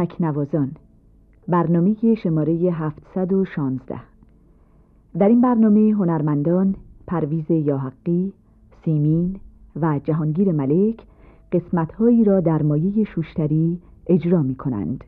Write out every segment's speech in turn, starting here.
تکنوازان برنامه شماره 716 در این برنامه هنرمندان پرویز یاحقی، سیمین و جهانگیر ملک قسمتهایی را در مایه شوشتری اجرا می کنند.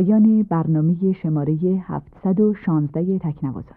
پایان برنامه شماره 716 تکنوازان.